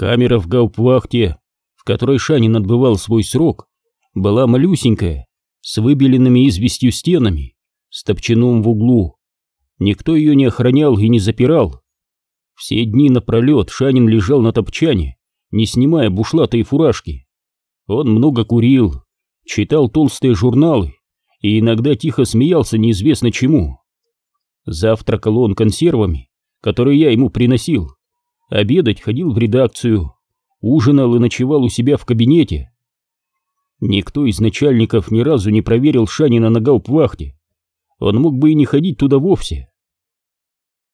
Камера в гауптвахте, в которой Шанин отбывал свой срок, была малюсенькая, с выбеленными известью стенами, с топчаном в углу. Никто ее не охранял и не запирал. Все дни напролет Шанин лежал на топчане, не снимая бушлата и фуражки. Он много курил, читал толстые журналы и иногда тихо смеялся неизвестно чему. Завтракал он консервами, которые я ему приносил, обедать ходил в редакцию, ужинал и ночевал у себя в кабинете. Никто из начальников ни разу не проверил Шанина на гауптвахте. Он мог бы и не ходить туда вовсе.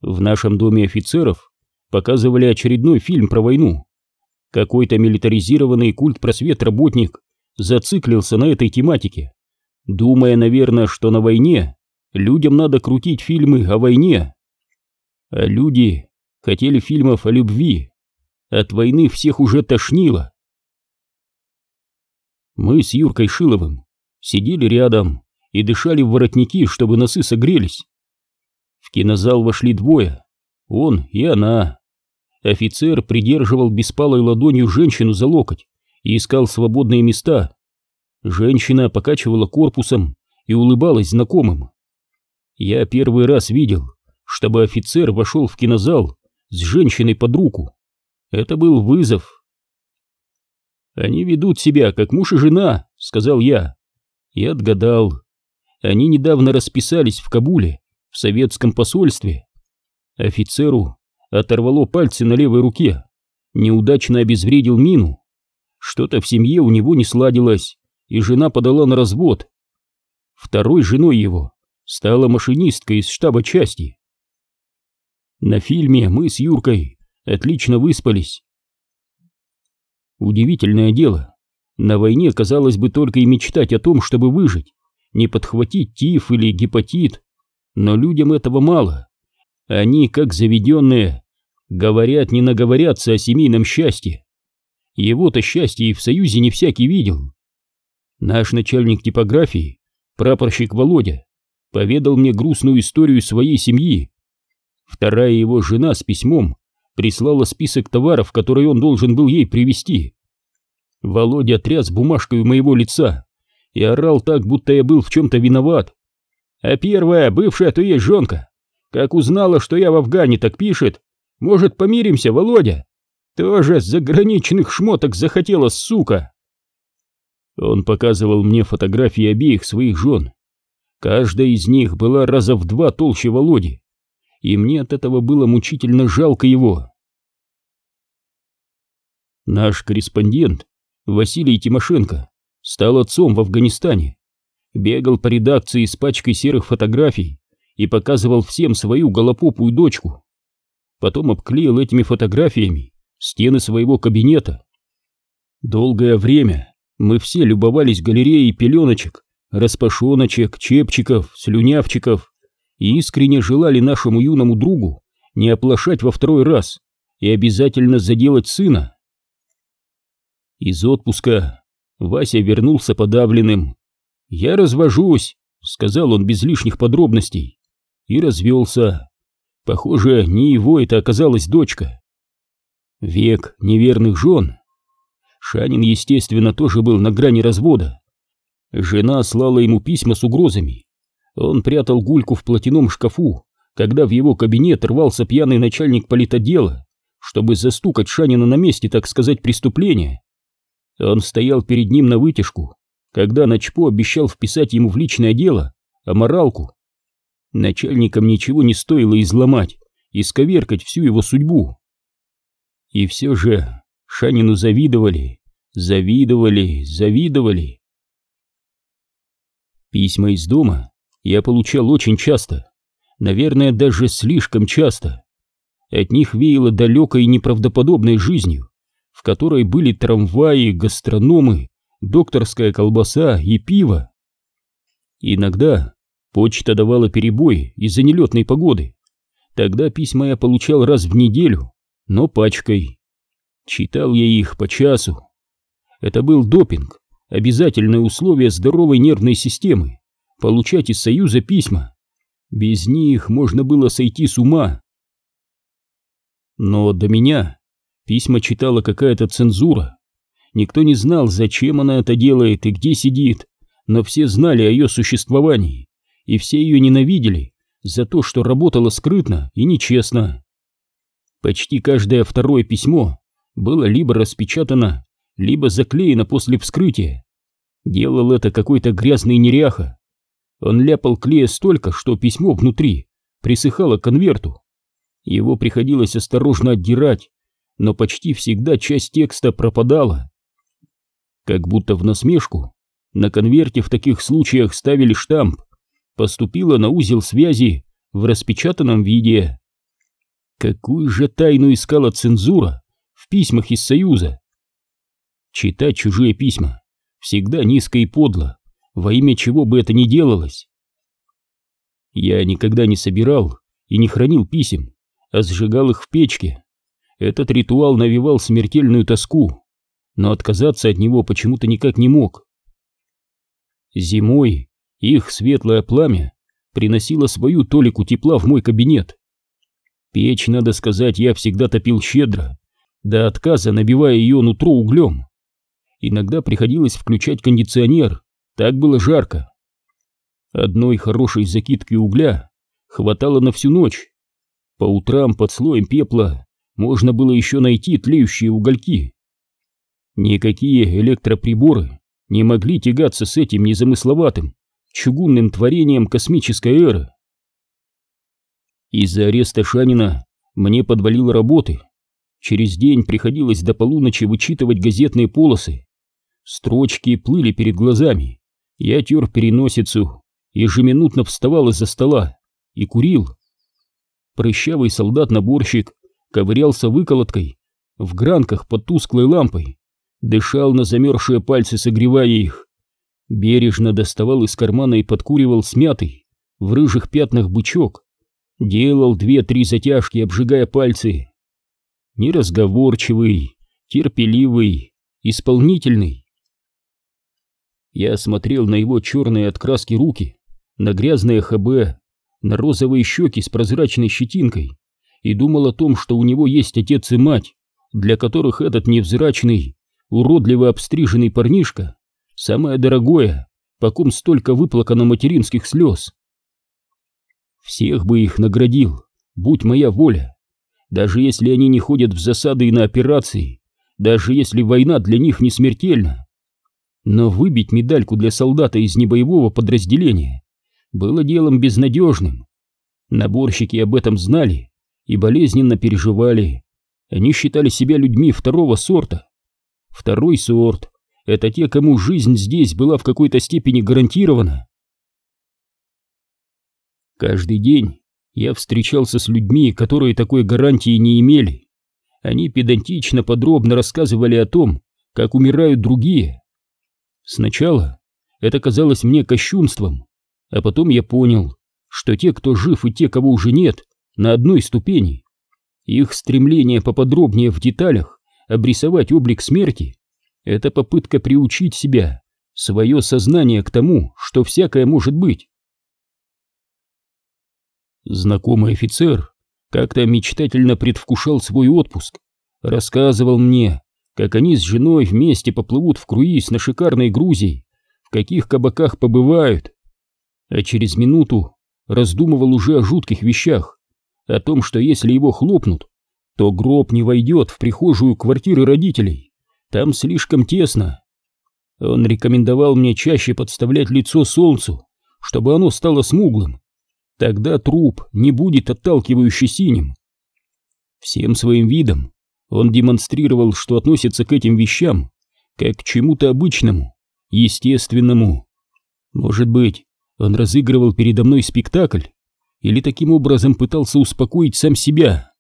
В нашем доме офицеров показывали очередной фильм про войну. Какой-то милитаризированный культ-просвет-работник зациклился на этой тематике, думая, наверное, что на войне людям надо крутить фильмы о войне. А люди хотели фильмов о любви. От войны всех уже тошнило. Мы с Юркой Шиловым сидели рядом и дышали в воротники, чтобы носы согрелись. В кинозал вошли двое, он и она. Офицер придерживал беспалой ладонью женщину за локоть и искал свободные места. Женщина покачивала корпусом и улыбалась знакомым. Я первый раз видел, чтобы офицер вошел в кинозал с женщиной под руку. Это был вызов. «Они ведут себя, как муж и жена», — сказал я. И отгадал. Они недавно расписались в Кабуле, в советском посольстве. Офицеру оторвало пальцы на левой руке, неудачно обезвредил мину. Что-то в семье у него не сладилось, и жена подала на развод. Второй женой его стала машинистка из штаба части. На фильме мы с Юркой отлично выспались. Удивительное дело, на войне, казалось бы, только и мечтать о том, чтобы выжить, не подхватить тиф или гепатит, но людям этого мало. Они, как заведенные, говорят, не наговорятся о семейном счастье. Его-то счастье и в Союзе не всякий видел. Наш начальник типографии, прапорщик Володя, поведал мне грустную историю своей семьи. Вторая его жена с письмом прислала список товаров, которые он должен был ей привезти. Володя тряс бумажкой у моего лица и орал так, будто я был в чем-то виноват. А первая, бывшая то есть жонка, как узнала, что я в Афгане, так пишет, может, помиримся, Володя? Тоже с заграничных шмоток захотела, сука. Он показывал мне фотографии обеих своих жен. Каждая из них была раза в два толще Володи и мне от этого было мучительно жалко его. Наш корреспондент Василий Тимошенко стал отцом в Афганистане, бегал по редакции с пачкой серых фотографий и показывал всем свою голопопую дочку. Потом обклеил этими фотографиями стены своего кабинета. Долгое время мы все любовались галереей пеленочек, распашоночек, чепчиков, слюнявчиков, и искренне желали нашему юному другу не оплошать во второй раз и обязательно заделать сына. Из отпуска Вася вернулся подавленным. «Я развожусь», — сказал он без лишних подробностей, и развелся. Похоже, не его это оказалась дочка. Век неверных жен. Шанин, естественно, тоже был на грани развода. Жена слала ему письма с угрозами, он прятал гульку в платяном шкафу, когда в его кабинет рвался пьяный начальник политотдела, чтобы застукать Шанина на месте, так сказать, преступления. Он стоял перед ним на вытяжку, когда Начпо обещал вписать ему в личное дело аморалку. Начальникам ничего не стоило изломать, и сковеркать всю его судьбу. И все же Шанину завидовали, завидовали, завидовали. Письма из дома я получал очень часто, наверное, даже слишком часто. От них веяло далекой и неправдоподобной жизнью, в которой были трамваи, гастрономы, докторская колбаса и пиво. Иногда почта давала перебой из-за нелетной погоды. Тогда письма я получал раз в неделю, но пачкой. Читал я их по часу. Это был допинг, обязательное условие здоровой нервной системы получать из Союза письма. Без них можно было сойти с ума. Но до меня Письма читала какая-то цензура. Никто не знал, зачем она это делает и где сидит, но все знали о ее существовании, и все ее ненавидели за то, что работала скрытно и нечестно. Почти каждое второе письмо было либо распечатано, либо заклеено после вскрытия. Делал это какой-то грязный неряха. Он ляпал клея столько, что письмо внутри присыхало к конверту. Его приходилось осторожно отдирать, но почти всегда часть текста пропадала. Как будто в насмешку, на конверте в таких случаях ставили штамп «Поступило на узел связи в распечатанном виде». Какую же тайну искала цензура в письмах из Союза? Читать чужие письма всегда низко и подло, во имя чего бы это ни делалось. Я никогда не собирал и не хранил писем, а сжигал их в печке. Этот ритуал навевал смертельную тоску, но отказаться от него почему-то никак не мог. Зимой их светлое пламя приносило свою толику тепла в мой кабинет. Печь, надо сказать, я всегда топил щедро, до отказа набивая ее нутро углем. Иногда приходилось включать кондиционер, так было жарко. Одной хорошей закидки угля хватало на всю ночь. По утрам под слоем пепла можно было еще найти тлеющие угольки. Никакие электроприборы не могли тягаться с этим незамысловатым, чугунным творением космической эры. Из-за ареста Шанина мне подвалило работы. Через день приходилось до полуночи вычитывать газетные полосы. Строчки плыли перед глазами. Я тер переносицу, ежеминутно вставал из-за стола и курил. Прыщавый солдат-наборщик ковырялся выколоткой в гранках под тусклой лампой, дышал на замерзшие пальцы, согревая их. Бережно доставал из кармана и подкуривал смятый, в рыжих пятнах бычок, делал две-три затяжки, обжигая пальцы. Неразговорчивый, терпеливый, исполнительный. Я смотрел на его черные от краски руки, на грязные ХБ, на розовые щеки с прозрачной щетинкой и думал о том, что у него есть отец и мать, для которых этот невзрачный, уродливо обстриженный парнишка самое дорогое, по ком столько выплакано материнских слез. Всех бы их наградил, будь моя воля. Даже если они не ходят в засады и на операции, даже если война для них не смертельна. Но выбить медальку для солдата из небоевого подразделения было делом безнадежным. Наборщики об этом знали и болезненно переживали. Они считали себя людьми второго сорта. Второй сорт — это те, кому жизнь здесь была в какой-то степени гарантирована. Каждый день я встречался с людьми, которые такой гарантии не имели. Они педантично подробно рассказывали о том, как умирают другие. Сначала это казалось мне кощунством, а потом я понял, что те, кто жив и те, кого уже нет, на одной ступени. Их стремление поподробнее в деталях обрисовать облик смерти — это попытка приучить себя, свое сознание к тому, что всякое может быть. Знакомый офицер как-то мечтательно предвкушал свой отпуск, рассказывал мне, как они с женой вместе поплывут в круиз на шикарной Грузии, в каких кабаках побывают. А через минуту раздумывал уже о жутких вещах, о том, что если его хлопнут, то гроб не войдет в прихожую квартиры родителей, там слишком тесно. Он рекомендовал мне чаще подставлять лицо солнцу, чтобы оно стало смуглым, Тогда труп не будет отталкивающе синим. Всем своим видом он демонстрировал, что относится к этим вещам как к чему-то обычному, естественному. Может быть, он разыгрывал передо мной спектакль или таким образом пытался успокоить сам себя.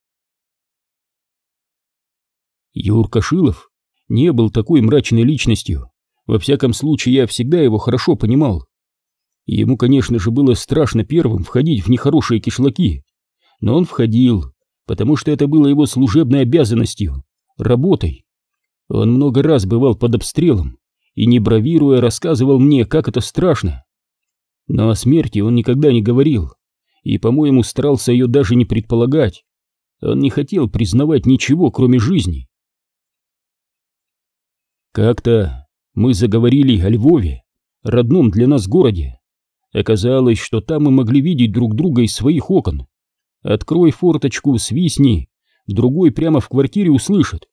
Юрка Шилов не был такой мрачной личностью. Во всяком случае, я всегда его хорошо понимал. Ему, конечно же, было страшно первым входить в нехорошие кишлаки, но он входил, потому что это было его служебной обязанностью, работой. Он много раз бывал под обстрелом и, не бравируя, рассказывал мне, как это страшно. Но о смерти он никогда не говорил, и, по-моему, старался ее даже не предполагать. Он не хотел признавать ничего, кроме жизни. Как-то мы заговорили о Львове, родном для нас городе. Оказалось, что там мы могли видеть друг друга из своих окон. Открой форточку, свистни, другой прямо в квартире услышит.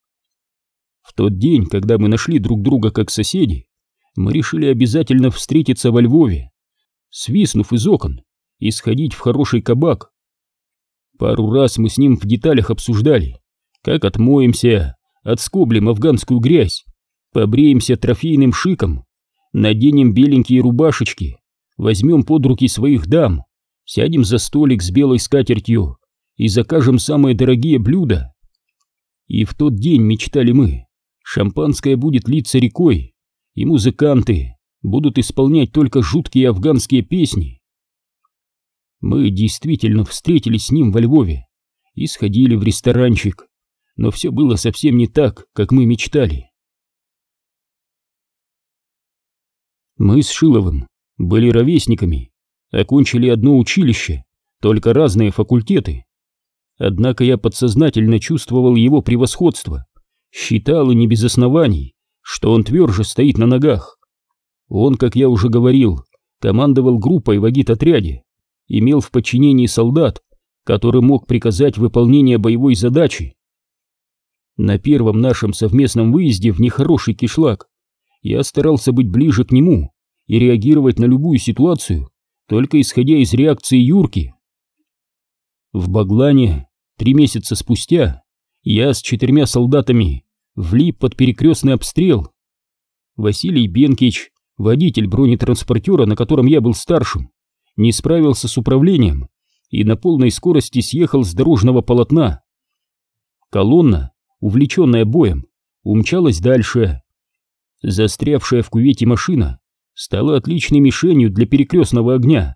В тот день, когда мы нашли друг друга как соседи, мы решили обязательно встретиться во Львове, свистнув из окон и сходить в хороший кабак. Пару раз мы с ним в деталях обсуждали, как отмоемся, отскоблим афганскую грязь, побреемся трофейным шиком, наденем беленькие рубашечки, возьмем под руки своих дам, сядем за столик с белой скатертью и закажем самые дорогие блюда. И в тот день мечтали мы, шампанское будет литься рекой, и музыканты будут исполнять только жуткие афганские песни. Мы действительно встретились с ним во Львове и сходили в ресторанчик, но все было совсем не так, как мы мечтали. Мы с Шиловым были ровесниками, окончили одно училище, только разные факультеты. Однако я подсознательно чувствовал его превосходство, считал и не без оснований, что он тверже стоит на ногах. Он, как я уже говорил, командовал группой в агит-отряде, имел в подчинении солдат, который мог приказать выполнение боевой задачи. На первом нашем совместном выезде в нехороший кишлак я старался быть ближе к нему и реагировать на любую ситуацию, только исходя из реакции Юрки. В Баглане три месяца спустя я с четырьмя солдатами влип под перекрестный обстрел. Василий Бенкич, водитель бронетранспортера, на котором я был старшим, не справился с управлением и на полной скорости съехал с дорожного полотна. Колонна, увлеченная боем, умчалась дальше. Застрявшая в кювете машина стала отличной мишенью для перекрестного огня.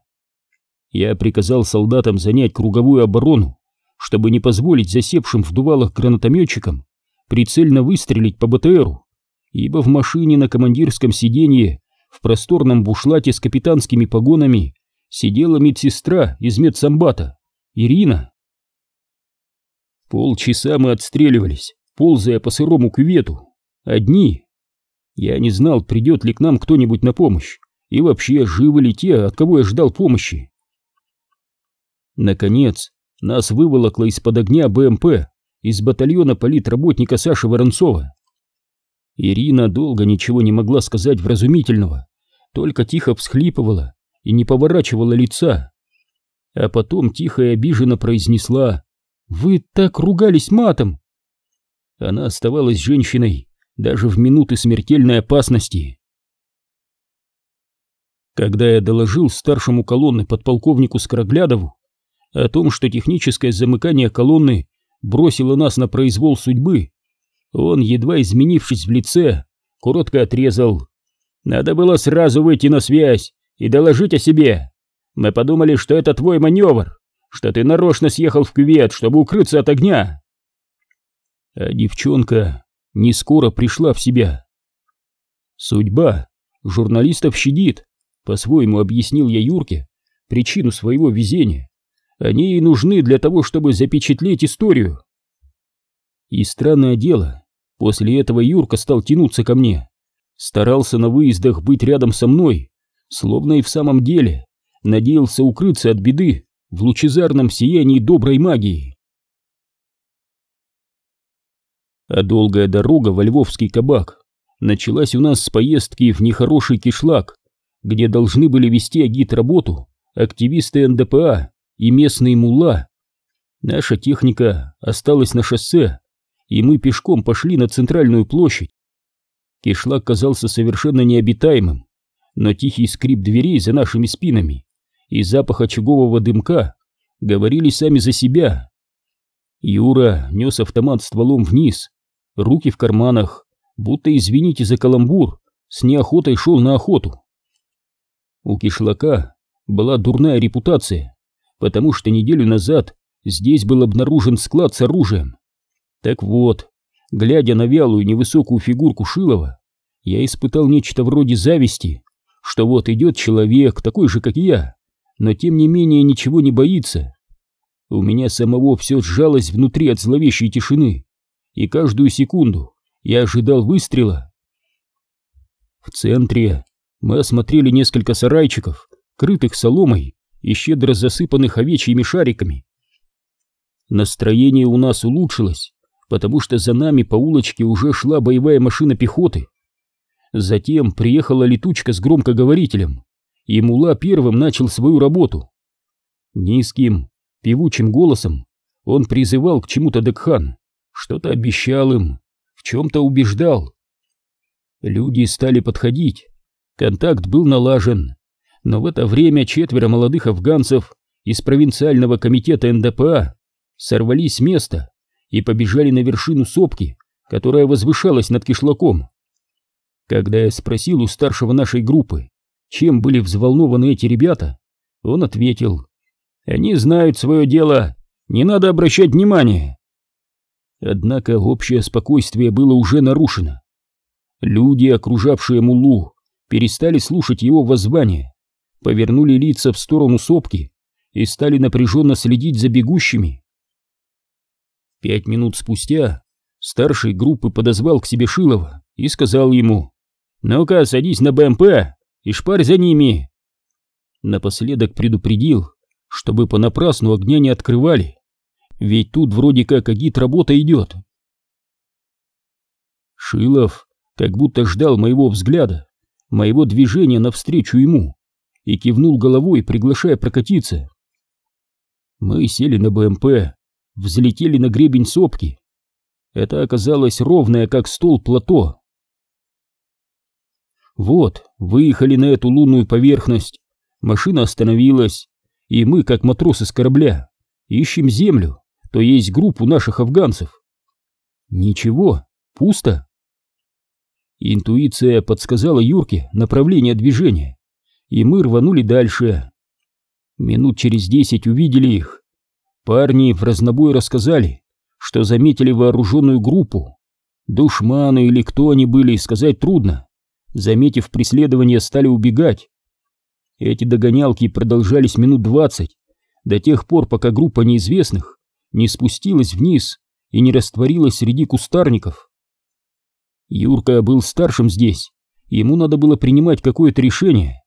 Я приказал солдатам занять круговую оборону, чтобы не позволить засевшим в дувалах гранатометчикам прицельно выстрелить по БТРу, ибо в машине на командирском сиденье в просторном бушлате с капитанскими погонами сидела медсестра из медсамбата, Ирина. Полчаса мы отстреливались, ползая по сырому кювету, одни. Я не знал, придет ли к нам кто-нибудь на помощь, и вообще, живы ли те, от кого я ждал помощи. Наконец, нас выволокло из-под огня БМП из батальона политработника Саши Воронцова. Ирина долго ничего не могла сказать вразумительного, только тихо всхлипывала и не поворачивала лица. А потом тихо и обиженно произнесла «Вы так ругались матом!» Она оставалась женщиной даже в минуты смертельной опасности. Когда я доложил старшему колонны подполковнику Скороглядову о том, что техническое замыкание колонны бросило нас на произвол судьбы, он, едва изменившись в лице, коротко отрезал. «Надо было сразу выйти на связь и доложить о себе. Мы подумали, что это твой маневр, что ты нарочно съехал в кювет, чтобы укрыться от огня». А девчонка не скоро пришла в себя. Судьба журналистов щадит, по-своему объяснил я Юрке причину своего везения. Они и нужны для того, чтобы запечатлеть историю. И странное дело, после этого Юрка стал тянуться ко мне, старался на выездах быть рядом со мной, словно и в самом деле надеялся укрыться от беды в лучезарном сиянии доброй магии. А долгая дорога во Львовский кабак началась у нас с поездки в нехороший кишлак, где должны были вести агит-работу активисты НДПА и местные мулла. Наша техника осталась на шоссе, и мы пешком пошли на центральную площадь. Кишлак казался совершенно необитаемым, но тихий скрип дверей за нашими спинами и запах очагового дымка говорили сами за себя. Юра нес автомат стволом вниз, руки в карманах, будто, извините за каламбур, с неохотой шел на охоту. У кишлака была дурная репутация, потому что неделю назад здесь был обнаружен склад с оружием. Так вот, глядя на вялую невысокую фигурку Шилова, я испытал нечто вроде зависти, что вот идет человек, такой же, как я, но тем не менее ничего не боится. У меня самого все сжалось внутри от зловещей тишины, и каждую секунду я ожидал выстрела. В центре мы осмотрели несколько сарайчиков, крытых соломой и щедро засыпанных овечьими шариками. Настроение у нас улучшилось, потому что за нами по улочке уже шла боевая машина пехоты. Затем приехала летучка с громкоговорителем, и Мула первым начал свою работу. Низким, певучим голосом он призывал к чему-то Декхан, что-то обещал им, в чем-то убеждал. Люди стали подходить, контакт был налажен, но в это время четверо молодых афганцев из провинциального комитета НДПА сорвались с места и побежали на вершину сопки, которая возвышалась над кишлаком. Когда я спросил у старшего нашей группы, чем были взволнованы эти ребята, он ответил, «Они знают свое дело, не надо обращать внимания». Однако общее спокойствие было уже нарушено. Люди, окружавшие Мулу, перестали слушать его воззвания, повернули лица в сторону сопки и стали напряженно следить за бегущими. Пять минут спустя старший группы подозвал к себе Шилова и сказал ему «Ну-ка, садись на БМП и шпарь за ними!» Напоследок предупредил, чтобы понапрасну огня не открывали, ведь тут вроде как агит-работа идет. Шилов как будто ждал моего взгляда, моего движения навстречу ему, и кивнул головой, приглашая прокатиться. Мы сели на БМП, взлетели на гребень сопки. Это оказалось ровное, как стол, плато. Вот, выехали на эту лунную поверхность, машина остановилась, и мы, как матросы с корабля, ищем землю, то есть группу наших афганцев. Ничего, пусто. Интуиция подсказала Юрке направление движения, и мы рванули дальше. Минут через десять увидели их. Парни в разнобой рассказали, что заметили вооруженную группу. Душманы или кто они были, сказать трудно. Заметив преследование, стали убегать. Эти догонялки продолжались минут двадцать, до тех пор, пока группа неизвестных не спустилась вниз и не растворилась среди кустарников. Юрка был старшим здесь, ему надо было принимать какое-то решение.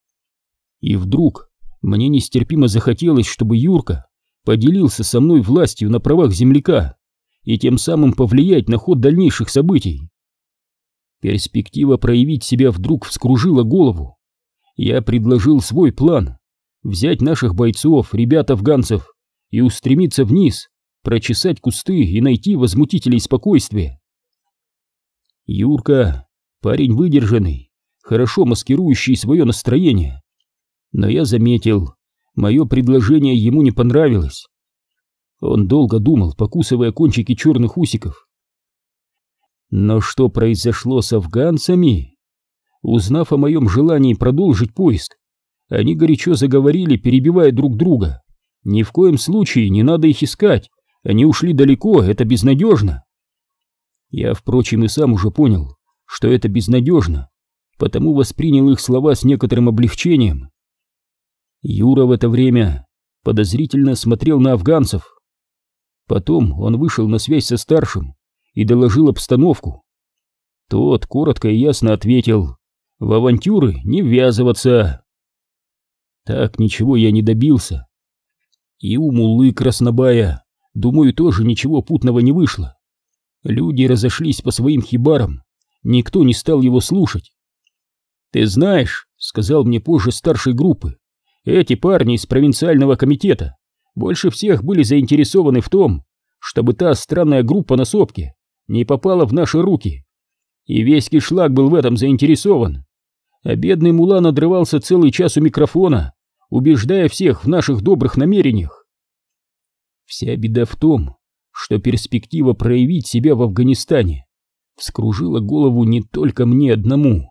И вдруг мне нестерпимо захотелось, чтобы Юрка поделился со мной властью на правах земляка и тем самым повлиять на ход дальнейших событий. Перспектива проявить себя вдруг вскружила голову. Я предложил свой план — взять наших бойцов, ребят-афганцев, и устремиться вниз, прочесать кусты и найти возмутителей спокойствия. Юрка, парень выдержанный, хорошо маскирующий свое настроение. Но я заметил, мое предложение ему не понравилось. Он долго думал, покусывая кончики черных усиков. Но что произошло с афганцами? Узнав о моем желании продолжить поиск, они горячо заговорили, перебивая друг друга. Ни в коем случае не надо их искать, они ушли далеко, это безнадежно. Я, впрочем, и сам уже понял, что это безнадежно, потому воспринял их слова с некоторым облегчением. Юра в это время подозрительно смотрел на афганцев. Потом он вышел на связь со старшим и доложил обстановку. Тот коротко и ясно ответил «В авантюры не ввязываться». Так ничего я не добился. И у Муллы Краснобая, думаю, тоже ничего путного не вышло. Люди разошлись по своим хибарам, никто не стал его слушать. «Ты знаешь», — сказал мне позже старшей группы, «эти парни из провинциального комитета больше всех были заинтересованы в том, чтобы та странная группа на сопке не попала в наши руки. И весь кишлак был в этом заинтересован. А бедный мула надрывался целый час у микрофона, убеждая всех в наших добрых намерениях. Вся беда в том, что перспектива проявить себя в Афганистане вскружила голову не только мне одному.